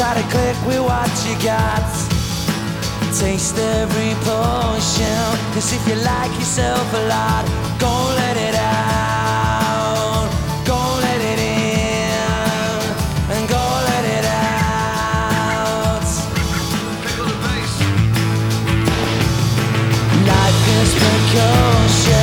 Try to click with what you got. Taste every potion. Cause if you like yourself a lot, go let it out. Go let it in. And go let it out. Pickle the bass. Life is precocious.